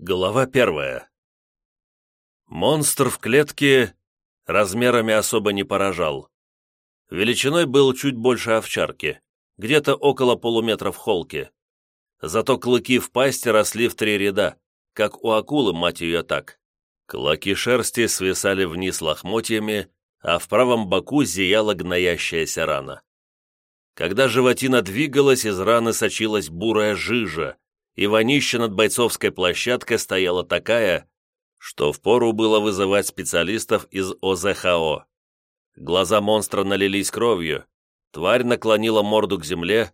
Глава первая. Монстр в клетке размерами особо не поражал. Величиной был чуть больше овчарки, где-то около полуметра в холке. Зато клыки в пасти росли в три ряда, как у акулы, мать ее так. Клоки шерсти свисали вниз лохмотьями, а в правом боку зияла гноящаяся рана. Когда животина двигалась, из раны сочилась бурая жижа, и вонища над бойцовской площадкой стояла такая, что впору было вызывать специалистов из ОЗХО. Глаза монстра налились кровью, тварь наклонила морду к земле,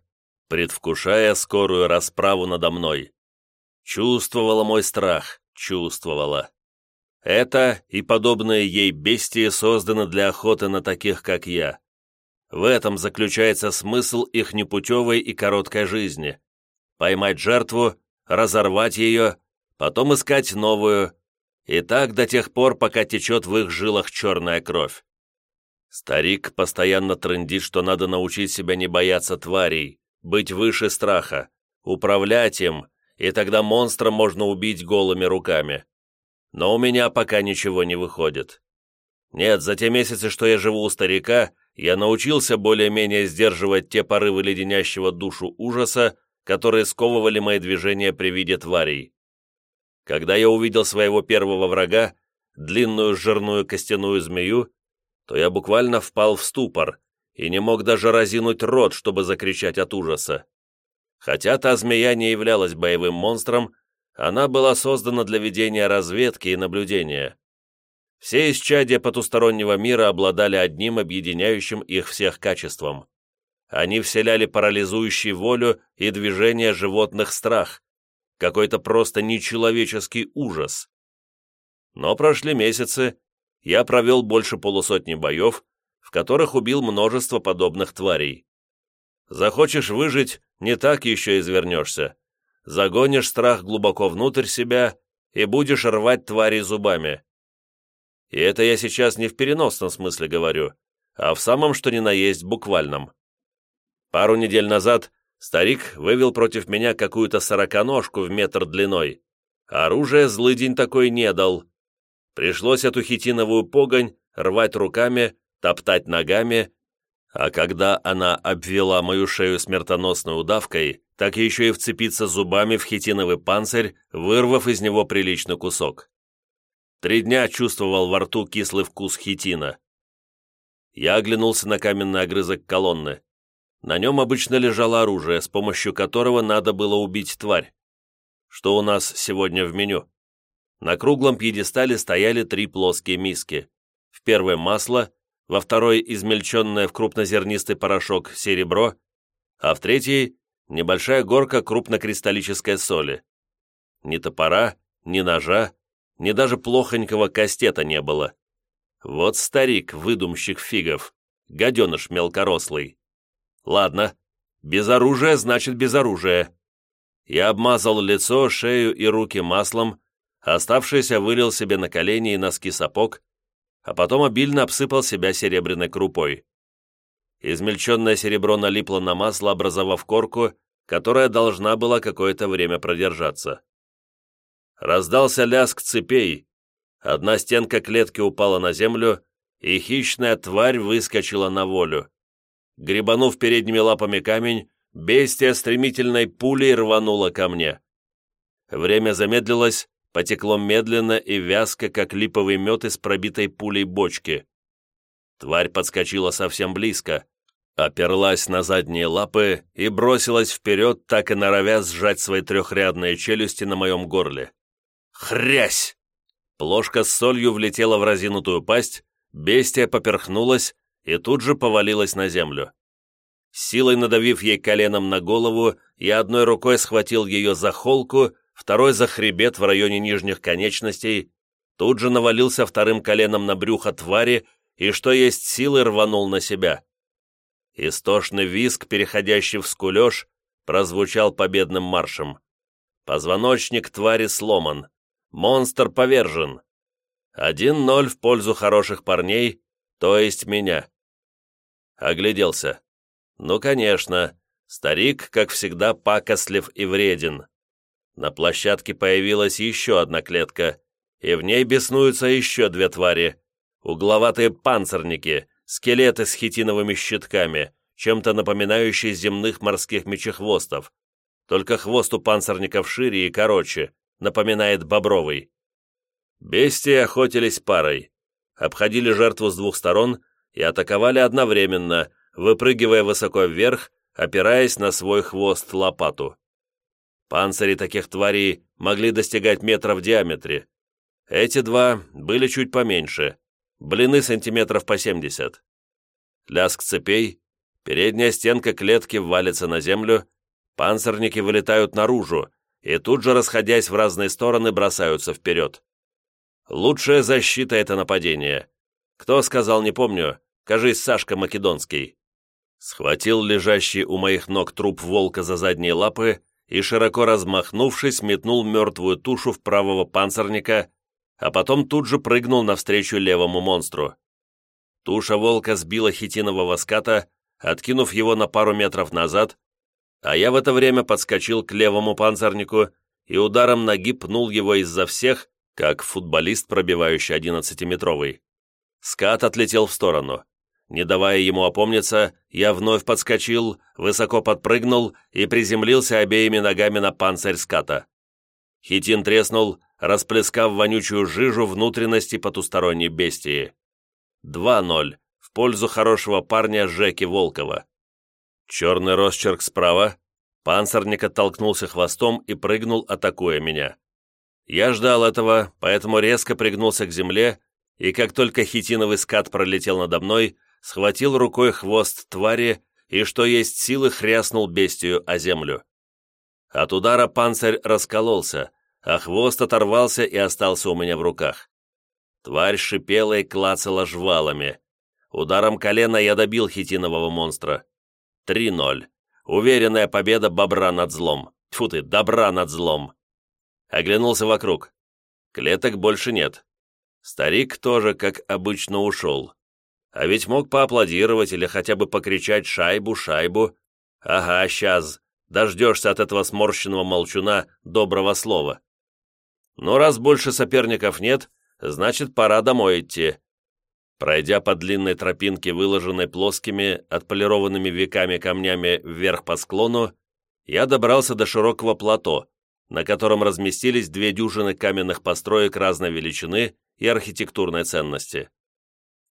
предвкушая скорую расправу надо мной. Чувствовала мой страх, чувствовала. Это и подобные ей бестии созданы для охоты на таких, как я. В этом заключается смысл их непутевой и короткой жизни поймать жертву, разорвать ее, потом искать новую, и так до тех пор, пока течет в их жилах черная кровь. Старик постоянно трындит, что надо научить себя не бояться тварей, быть выше страха, управлять им, и тогда монстра можно убить голыми руками. Но у меня пока ничего не выходит. Нет, за те месяцы, что я живу у старика, я научился более-менее сдерживать те порывы леденящего душу ужаса, которые сковывали мои движения при виде тварей. Когда я увидел своего первого врага, длинную жирную костяную змею, то я буквально впал в ступор и не мог даже разинуть рот, чтобы закричать от ужаса. Хотя та змея не являлась боевым монстром, она была создана для ведения разведки и наблюдения. Все исчадия потустороннего мира обладали одним объединяющим их всех качеством. Они вселяли парализующий волю и движение животных страх, какой-то просто нечеловеческий ужас. Но прошли месяцы, я провел больше полусотни боев, в которых убил множество подобных тварей. Захочешь выжить, не так еще извернешься. Загонишь страх глубоко внутрь себя и будешь рвать твари зубами. И это я сейчас не в переносном смысле говорю, а в самом что ни на есть буквальном. Пару недель назад старик вывел против меня какую-то сороконожку в метр длиной. Оружие злый день такой не дал. Пришлось эту хитиновую погонь рвать руками, топтать ногами, а когда она обвела мою шею смертоносной удавкой, так еще и вцепиться зубами в хитиновый панцирь, вырвав из него приличный кусок. Три дня чувствовал во рту кислый вкус хитина. Я оглянулся на каменный огрызок колонны. На нем обычно лежало оружие, с помощью которого надо было убить тварь. Что у нас сегодня в меню? На круглом пьедестале стояли три плоские миски. В первой масло, во второй измельченное в крупнозернистый порошок серебро, а в третьей небольшая горка крупнокристаллической соли. Ни топора, ни ножа, ни даже плохонького кастета не было. Вот старик, выдумщик фигов, гаденыш мелкорослый. Ладно, без оружия значит без оружия. Я обмазал лицо, шею и руки маслом, оставшееся вылил себе на колени и носки сапог, а потом обильно обсыпал себя серебряной крупой. Измельченное серебро налипло на масло, образовав корку, которая должна была какое-то время продержаться. Раздался лязг цепей, одна стенка клетки упала на землю, и хищная тварь выскочила на волю. Гребанув передними лапами камень, бестия стремительной пулей рванула ко мне. Время замедлилось, потекло медленно и вязко, как липовый мед из пробитой пулей бочки. Тварь подскочила совсем близко, оперлась на задние лапы и бросилась вперед, так и норовя сжать свои трехрядные челюсти на моем горле. Хрясь! Плошка с солью влетела в разинутую пасть, бестия поперхнулась, и тут же повалилась на землю. Силой надавив ей коленом на голову, я одной рукой схватил ее за холку, второй за хребет в районе нижних конечностей, тут же навалился вторым коленом на брюхо твари и, что есть силы, рванул на себя. Истошный виск, переходящий в скулеж, прозвучал победным маршем. Позвоночник твари сломан. Монстр повержен. Один ноль в пользу хороших парней, то есть меня. Огляделся. Ну, конечно, старик, как всегда, пакослив и вреден. На площадке появилась еще одна клетка, и в ней беснуются еще две твари. Угловатые панцирники, скелеты с хитиновыми щитками, чем-то напоминающие земных морских мечехвостов. Только хвост у панцирников шире и короче, напоминает бобровый. Бестии охотились парой, обходили жертву с двух сторон и атаковали одновременно, выпрыгивая высоко вверх, опираясь на свой хвост лопату. Панцири таких тварей могли достигать метра в диаметре. Эти два были чуть поменьше, блины сантиметров по 70. Лязг цепей, передняя стенка клетки валится на землю, панцирники вылетают наружу и тут же, расходясь в разные стороны, бросаются вперед. Лучшая защита — это нападение. Кто сказал, не помню, кажись, Сашка Македонский. Схватил лежащий у моих ног труп волка за задние лапы и, широко размахнувшись, метнул мертвую тушу в правого панцирника, а потом тут же прыгнул навстречу левому монстру. Туша волка сбила хитинового ската, откинув его на пару метров назад, а я в это время подскочил к левому панцирнику и ударом ноги пнул его изо всех, как футболист, пробивающий одиннадцатиметровый. Скат отлетел в сторону. Не давая ему опомниться, я вновь подскочил, высоко подпрыгнул и приземлился обеими ногами на панцирь ската. Хитин треснул, расплескав вонючую жижу внутренности потусторонней бестии. 2-0 в пользу хорошего парня Жеки Волкова. Черный росчерк справа, панцирник оттолкнулся хвостом и прыгнул, атакуя меня. Я ждал этого, поэтому резко пригнулся к земле, и как только хитиновый скат пролетел надо мной, схватил рукой хвост твари и, что есть силы, хряснул бестию о землю. От удара панцирь раскололся, а хвост оторвался и остался у меня в руках. Тварь шипела и клацала жвалами. Ударом колена я добил хитинового монстра. 3-0. Уверенная победа бобра над злом. Тьфу ты, добра над злом. Оглянулся вокруг. Клеток больше нет. Старик тоже, как обычно, ушел. А ведь мог поаплодировать или хотя бы покричать «шайбу, шайбу». Ага, сейчас. Дождешься от этого сморщенного молчуна доброго слова. Но раз больше соперников нет, значит, пора домой идти. Пройдя по длинной тропинке, выложенной плоскими, отполированными веками камнями вверх по склону, я добрался до широкого плато, на котором разместились две дюжины каменных построек разной величины и архитектурной ценности.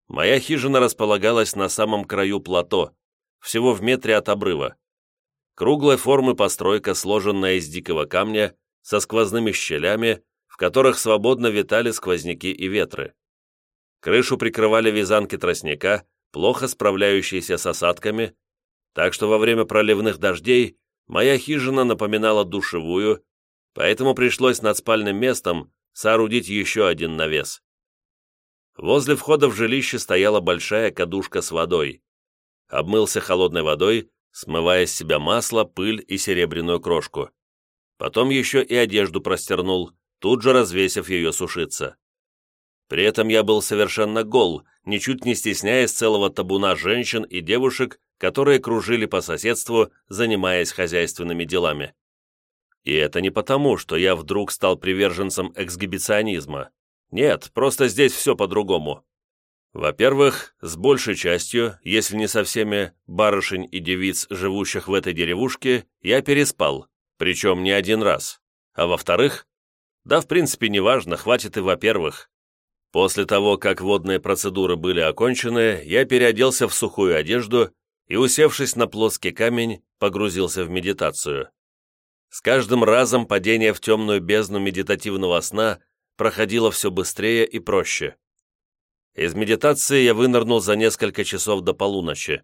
Моя хижина располагалась на самом краю плато, всего в метре от обрыва. Круглой формы постройка, сложенная из дикого камня, со сквозными щелями, в которых свободно витали сквозняки и ветры. Крышу прикрывали вязанки тростника, плохо справляющиеся с осадками, так что во время проливных дождей моя хижина напоминала душевую, поэтому пришлось над спальным местом соорудить еще один навес. Возле входа в жилище стояла большая кадушка с водой. Обмылся холодной водой, смывая с себя масло, пыль и серебряную крошку. Потом еще и одежду простернул, тут же развесив ее сушиться. При этом я был совершенно гол, ничуть не стесняясь целого табуна женщин и девушек, которые кружили по соседству, занимаясь хозяйственными делами. И это не потому, что я вдруг стал приверженцем эксгибиционизма. Нет, просто здесь все по-другому. Во-первых, с большей частью, если не со всеми барышень и девиц, живущих в этой деревушке, я переспал, причем не один раз. А во-вторых, да в принципе неважно, хватит и во-первых. После того, как водные процедуры были окончены, я переоделся в сухую одежду и, усевшись на плоский камень, погрузился в медитацию. С каждым разом падение в темную бездну медитативного сна проходило все быстрее и проще. Из медитации я вынырнул за несколько часов до полуночи.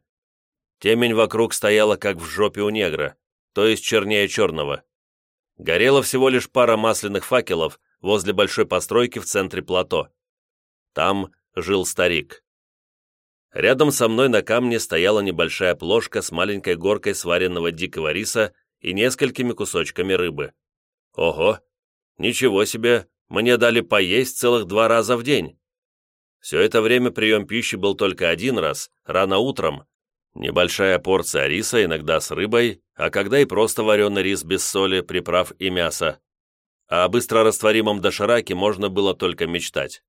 Темень вокруг стояла как в жопе у негра, то есть чернее черного. Горела всего лишь пара масляных факелов возле большой постройки в центре плато. Там жил старик. Рядом со мной на камне стояла небольшая плошка с маленькой горкой сваренного дикого риса и несколькими кусочками рыбы. Ого! Ничего себе! Мне дали поесть целых два раза в день. Все это время прием пищи был только один раз, рано утром. Небольшая порция риса, иногда с рыбой, а когда и просто вареный рис без соли, приправ и мяса. А о быстрорастворимом дошираке можно было только мечтать.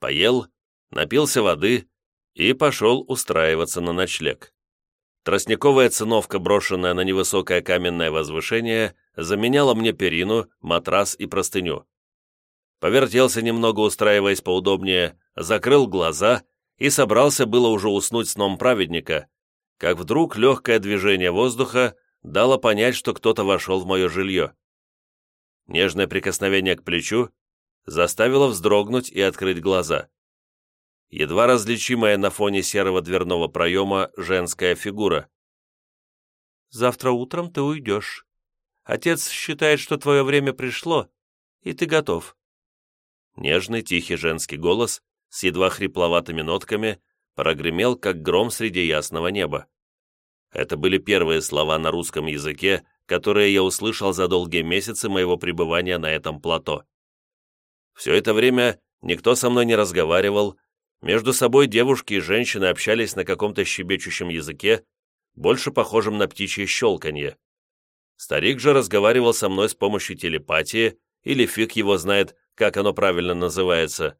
Поел, напился воды и пошел устраиваться на ночлег. Тростниковая циновка, брошенная на невысокое каменное возвышение, заменяла мне перину, матрас и простыню. Повертелся немного, устраиваясь поудобнее, закрыл глаза и собрался было уже уснуть сном праведника, как вдруг легкое движение воздуха дало понять, что кто-то вошел в мое жилье. Нежное прикосновение к плечу заставило вздрогнуть и открыть глаза едва различимая на фоне серого дверного проема женская фигура. «Завтра утром ты уйдешь. Отец считает, что твое время пришло, и ты готов». Нежный тихий женский голос с едва хрипловатыми нотками прогремел, как гром среди ясного неба. Это были первые слова на русском языке, которые я услышал за долгие месяцы моего пребывания на этом плато. Все это время никто со мной не разговаривал, между собой девушки и женщины общались на каком-то щебечущем языке, больше похожем на птичье щелканье. Старик же разговаривал со мной с помощью телепатии, или фиг его знает, как оно правильно называется.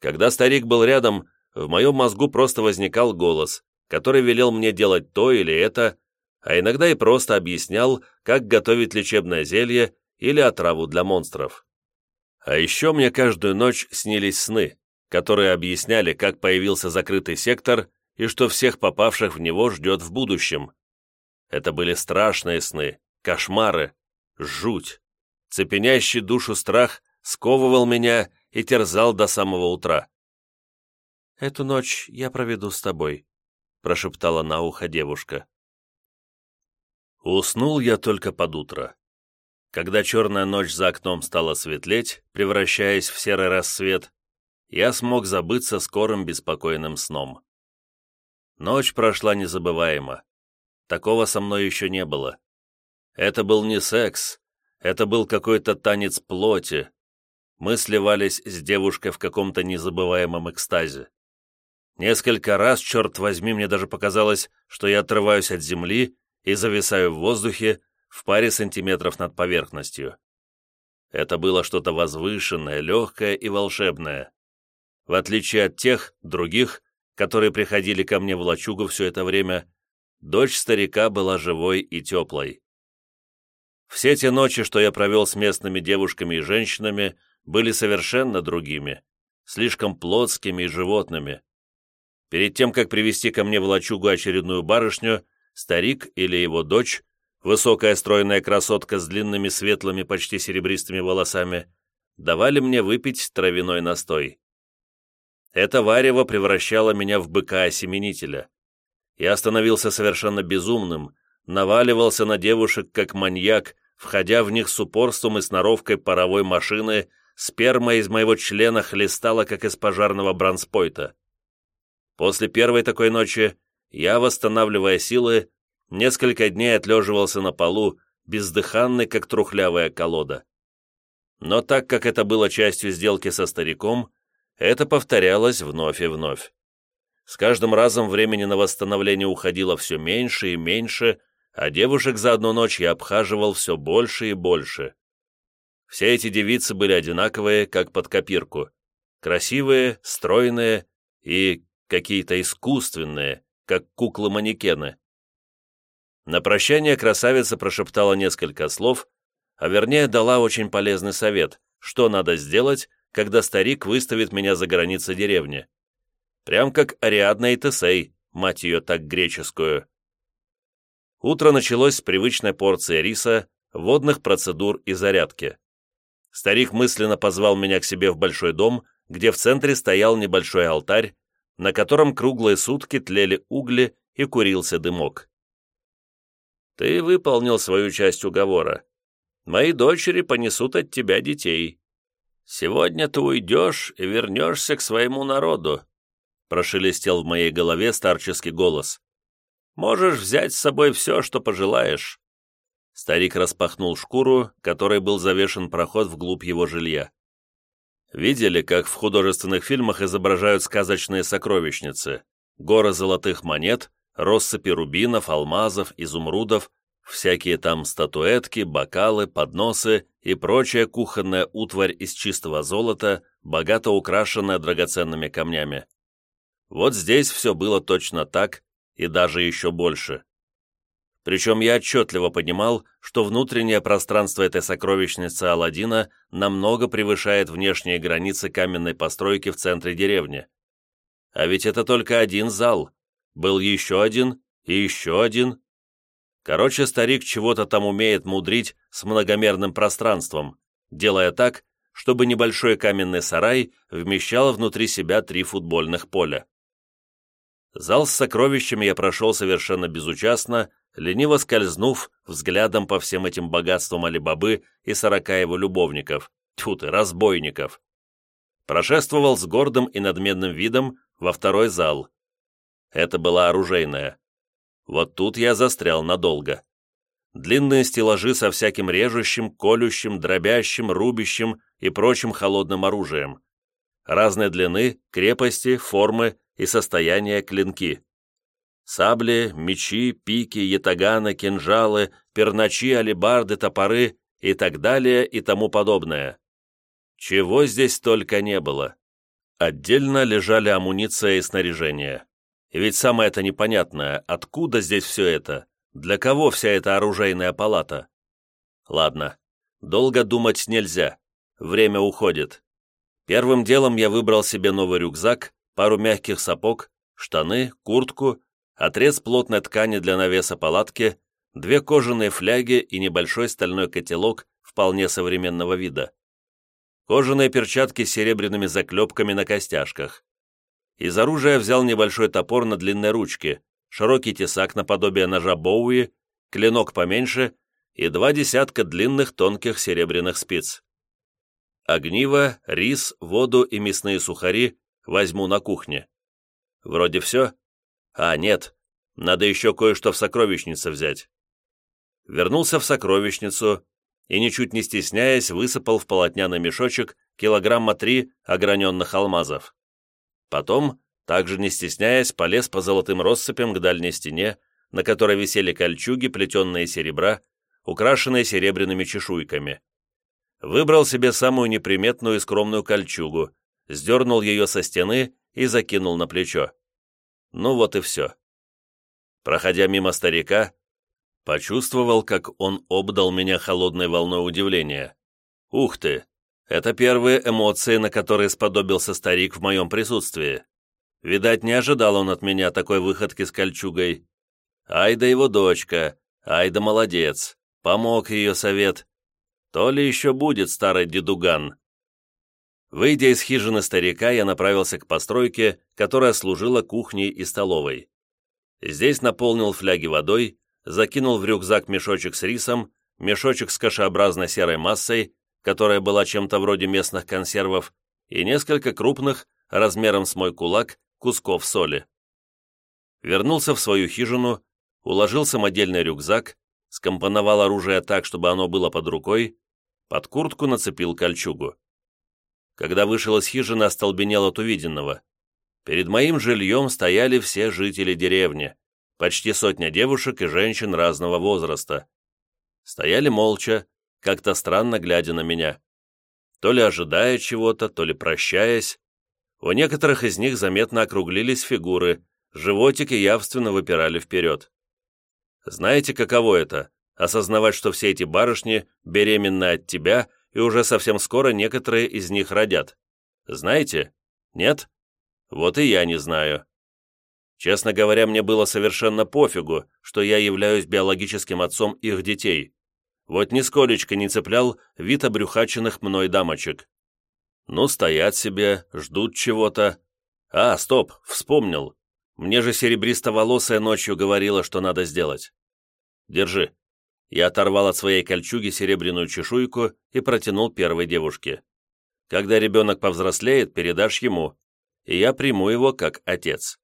Когда старик был рядом, в моем мозгу просто возникал голос, который велел мне делать то или это, а иногда и просто объяснял, как готовить лечебное зелье или отраву для монстров. А еще мне каждую ночь снились сны, которые объясняли, как появился закрытый сектор и что всех попавших в него ждет в будущем. Это были страшные сны, кошмары, жуть. Цепенящий душу страх сковывал меня и терзал до самого утра. «Эту ночь я проведу с тобой», — прошептала на ухо девушка. Уснул я только под утро. Когда черная ночь за окном стала светлеть, превращаясь в серый рассвет, я смог забыться скорым беспокойным сном. Ночь прошла незабываемо. Такого со мной еще не было. Это был не секс, это был какой-то танец плоти. Мы сливались с девушкой в каком-то незабываемом экстазе. Несколько раз, черт возьми, мне даже показалось, что я отрываюсь от земли и зависаю в воздухе в паре сантиметров над поверхностью. Это было что-то возвышенное, легкое и волшебное в отличие от тех, других, которые приходили ко мне в лачугу все это время, дочь старика была живой и теплой. Все те ночи, что я провел с местными девушками и женщинами, были совершенно другими, слишком плотскими и животными. Перед тем, как привести ко мне в лачугу очередную барышню, старик или его дочь, высокая стройная красотка с длинными светлыми, почти серебристыми волосами, давали мне выпить травяной настой. Это варево превращало меня в быка-осеменителя. Я становился совершенно безумным, наваливался на девушек как маньяк, входя в них с упорством и сноровкой паровой машины, сперма из моего члена хлестала, как из пожарного бронспойта. После первой такой ночи я, восстанавливая силы, несколько дней отлеживался на полу, бездыханный, как трухлявая колода. Но так как это было частью сделки со стариком, это повторялось вновь и вновь. С каждым разом времени на восстановление уходило все меньше и меньше, а девушек за одну ночь я обхаживал все больше и больше. Все эти девицы были одинаковые, как под копирку. Красивые, стройные и какие-то искусственные, как куклы-манекены. На прощание красавица прошептала несколько слов, а вернее дала очень полезный совет, что надо сделать, когда старик выставит меня за границы деревни. Прям как Ариадна и Тесей, мать ее так греческую. Утро началось с привычной порции риса, водных процедур и зарядки. Старик мысленно позвал меня к себе в большой дом, где в центре стоял небольшой алтарь, на котором круглые сутки тлели угли и курился дымок. «Ты выполнил свою часть уговора. Мои дочери понесут от тебя детей. «Сегодня ты уйдешь и вернешься к своему народу», прошелестел в моей голове старческий голос. «Можешь взять с собой все, что пожелаешь». Старик распахнул шкуру, которой был завешен проход вглубь его жилья. Видели, как в художественных фильмах изображают сказочные сокровищницы, горы золотых монет, россыпи рубинов, алмазов, изумрудов, Всякие там статуэтки, бокалы, подносы и прочая кухонная утварь из чистого золота, богато украшенная драгоценными камнями. Вот здесь все было точно так, и даже еще больше. Причем я отчетливо понимал, что внутреннее пространство этой сокровищницы Аладдина намного превышает внешние границы каменной постройки в центре деревни. А ведь это только один зал. Был еще один и еще один. Короче, старик чего-то там умеет мудрить с многомерным пространством, делая так, чтобы небольшой каменный сарай вмещал внутри себя три футбольных поля. Зал с сокровищами я прошел совершенно безучастно, лениво скользнув взглядом по всем этим богатствам Алибабы и сорока его любовников, тьфу ты, разбойников. Прошествовал с гордым и надменным видом во второй зал. Это была оружейная. Вот тут я застрял надолго. Длинные стеллажи со всяким режущим, колющим, дробящим, рубящим и прочим холодным оружием. Разной длины, крепости, формы и состояния клинки. Сабли, мечи, пики, ятаганы, кинжалы, перначи, алебарды, топоры и так далее и тому подобное. Чего здесь только не было. Отдельно лежали амуниция и снаряжение. И ведь самое это непонятное, откуда здесь все это? Для кого вся эта оружейная палата? Ладно, долго думать нельзя. Время уходит. Первым делом я выбрал себе новый рюкзак, пару мягких сапог, штаны, куртку отрез плотной ткани для навеса палатки, две кожаные фляги и небольшой стальной котелок вполне современного вида. Кожаные перчатки с серебряными заклепками на костяшках. Из оружия взял небольшой топор на длинной ручке, широкий тесак наподобие ножа Боуи, клинок поменьше и два десятка длинных тонких серебряных спиц. Огниво, рис, воду и мясные сухари возьму на кухне. Вроде все. А, нет, надо еще кое-что в сокровищнице взять. Вернулся в сокровищницу и, ничуть не стесняясь, высыпал в полотняный мешочек килограмма три ограненных алмазов. Потом, также не стесняясь, полез по золотым россыпям к дальней стене, на которой висели кольчуги, плетенные серебра, украшенные серебряными чешуйками. Выбрал себе самую неприметную и скромную кольчугу, сдернул ее со стены и закинул на плечо. Ну вот и все. Проходя мимо старика, почувствовал, как он обдал меня холодной волной удивления. Ух ты! Это первые эмоции, на которые сподобился старик в моем присутствии. Видать, не ожидал он от меня такой выходки с кольчугой. Ай да его дочка, ай да молодец, помог ее совет. То ли еще будет старый дедуган. Выйдя из хижины старика, я направился к постройке, которая служила кухней и столовой. Здесь наполнил фляги водой, закинул в рюкзак мешочек с рисом, мешочек с кашеобразной серой массой, которая была чем-то вроде местных консервов, и несколько крупных, размером с мой кулак, кусков соли. Вернулся в свою хижину, уложил самодельный рюкзак, скомпоновал оружие так, чтобы оно было под рукой, под куртку нацепил кольчугу. Когда вышел из хижины, остолбенел от увиденного. Перед моим жильем стояли все жители деревни, почти сотня девушек и женщин разного возраста. Стояли молча, как-то странно глядя на меня. То ли ожидая чего-то, то ли прощаясь. У некоторых из них заметно округлились фигуры, животики явственно выпирали вперед. Знаете, каково это — осознавать, что все эти барышни беременны от тебя и уже совсем скоро некоторые из них родят. Знаете? Нет? Вот и я не знаю. Честно говоря, мне было совершенно пофигу, что я являюсь биологическим отцом их детей. Вот нисколечко не цеплял вид обрюхаченных мной дамочек. Ну, стоят себе, ждут чего-то. А, стоп, вспомнил. Мне же серебристо-волосая ночью говорила, что надо сделать. Держи. Я оторвал от своей кольчуги серебряную чешуйку и протянул первой девушке. Когда ребенок повзрослеет, передашь ему, и я приму его как отец.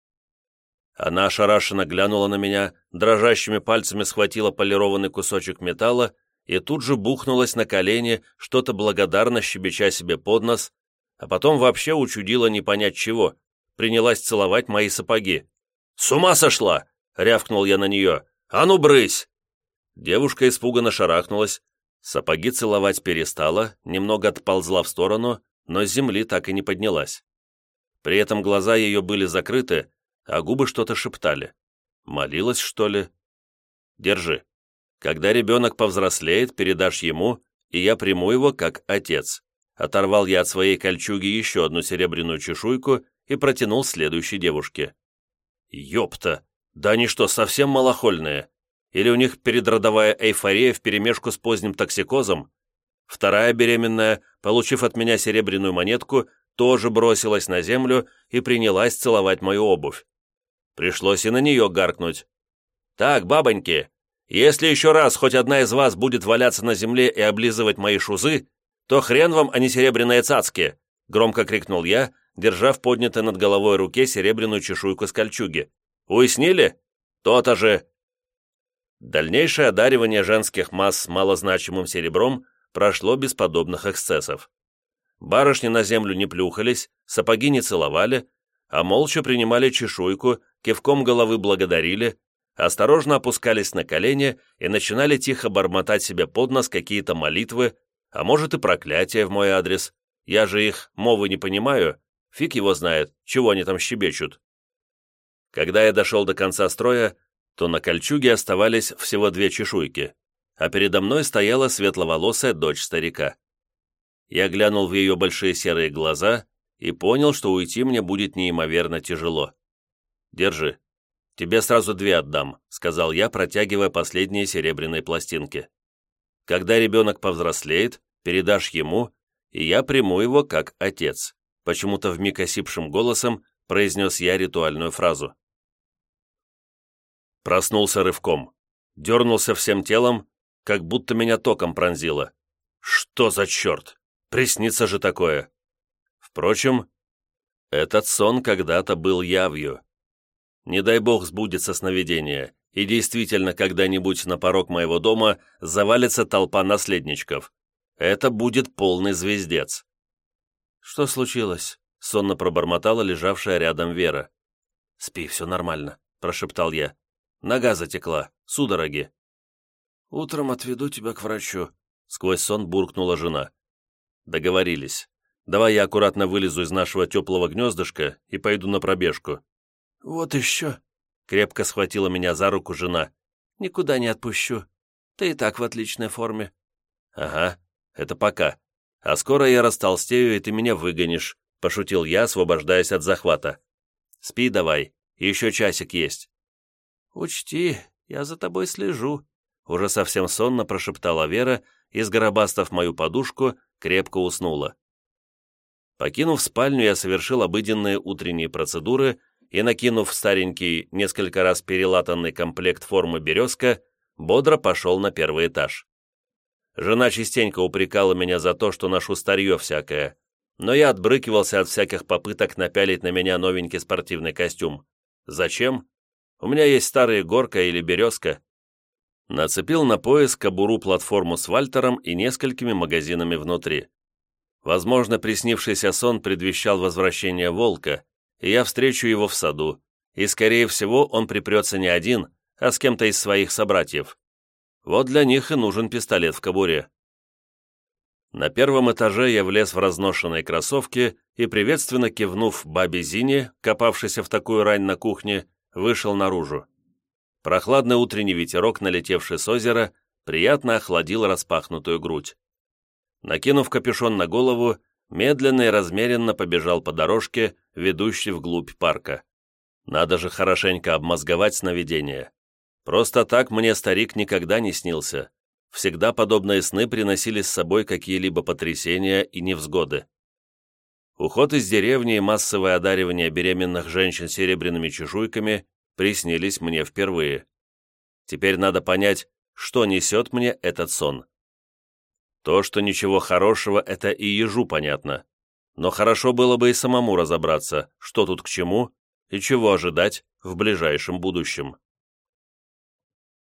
Она ошарашенно глянула на меня, дрожащими пальцами схватила полированный кусочек металла и тут же бухнулась на колени, что-то благодарно щебеча себе под нос, а потом вообще учудила не понять чего, принялась целовать мои сапоги. «С ума сошла!» — рявкнул я на нее. «А ну, брысь!» Девушка испуганно шарахнулась, сапоги целовать перестала, немного отползла в сторону, но с земли так и не поднялась. При этом глаза ее были закрыты, а губы что-то шептали. Молилась, что ли? Держи. Когда ребенок повзрослеет, передашь ему, и я приму его как отец. Оторвал я от своей кольчуги еще одну серебряную чешуйку и протянул следующей девушке. Ёпта! Да они что, совсем малохольные? Или у них передродовая эйфория вперемешку с поздним токсикозом? Вторая беременная, получив от меня серебряную монетку, тоже бросилась на землю и принялась целовать мою обувь. Пришлось и на нее гаркнуть. «Так, бабоньки, если еще раз хоть одна из вас будет валяться на земле и облизывать мои шузы, то хрен вам, а не серебряные цацки!» громко крикнул я, держа в поднятой над головой руке серебряную чешуйку с кольчуги. «Уяснили? То-то же!» Дальнейшее одаривание женских масс малозначимым серебром прошло без подобных эксцессов. Барышни на землю не плюхались, сапоги не целовали, а молча принимали чешуйку, кивком головы благодарили, осторожно опускались на колени и начинали тихо бормотать себе под нос какие-то молитвы, а может и проклятия в мой адрес. Я же их мовы не понимаю, фиг его знает, чего они там щебечут. Когда я дошел до конца строя, то на кольчуге оставались всего две чешуйки, а передо мной стояла светловолосая дочь старика. Я глянул в ее большие серые глаза и понял, что уйти мне будет неимоверно тяжело. «Держи. Тебе сразу две отдам», — сказал я, протягивая последние серебряные пластинки. «Когда ребенок повзрослеет, передашь ему, и я приму его как отец», почему-то вмиг осипшим голосом произнес я ритуальную фразу. Проснулся рывком. Дернулся всем телом, как будто меня током пронзило. Что за черт? Приснится же такое. Впрочем, этот сон когда-то был явью. Не дай бог сбудется сновидение, и действительно когда-нибудь на порог моего дома завалится толпа наследничков. Это будет полный звездец. «Что случилось?» — сонно пробормотала лежавшая рядом Вера. «Спи, все нормально», — прошептал я. «Нога затекла, судороги». «Утром отведу тебя к врачу», — сквозь сон буркнула жена. Договорились. Давай я аккуратно вылезу из нашего теплого гнездышка и пойду на пробежку. Вот еще. Крепко схватила меня за руку жена. Никуда не отпущу. Ты и так в отличной форме. Ага, это пока. А скоро я растолстею, и ты меня выгонишь, пошутил я, освобождаясь от захвата. Спи давай, еще часик есть. Учти, я за тобой слежу, уже совсем сонно прошептала Вера и, сгробастав мою подушку, крепко уснула. Покинув спальню, я совершил обыденные утренние процедуры и, накинув старенький, несколько раз перелатанный комплект формы «Березка», бодро пошел на первый этаж. Жена частенько упрекала меня за то, что ношу старье всякое, но я отбрыкивался от всяких попыток напялить на меня новенький спортивный костюм. Зачем? У меня есть старая горка или березка, Нацепил на пояс кобуру-платформу с Вальтером и несколькими магазинами внутри. Возможно, приснившийся сон предвещал возвращение волка, и я встречу его в саду, и, скорее всего, он припрется не один, а с кем-то из своих собратьев. Вот для них и нужен пистолет в кобуре. На первом этаже я влез в разношенные кроссовки и, приветственно кивнув бабе Зине, копавшейся в такую рань на кухне, вышел наружу. Прохладный утренний ветерок, налетевший с озера, приятно охладил распахнутую грудь. Накинув капюшон на голову, медленно и размеренно побежал по дорожке, ведущей вглубь парка. Надо же хорошенько обмозговать сновидение. Просто так мне старик никогда не снился. Всегда подобные сны приносили с собой какие-либо потрясения и невзгоды. Уход из деревни и массовое одаривание беременных женщин серебряными чешуйками приснились мне впервые. Теперь надо понять, что несет мне этот сон. То, что ничего хорошего, это и ежу понятно. Но хорошо было бы и самому разобраться, что тут к чему и чего ожидать в ближайшем будущем.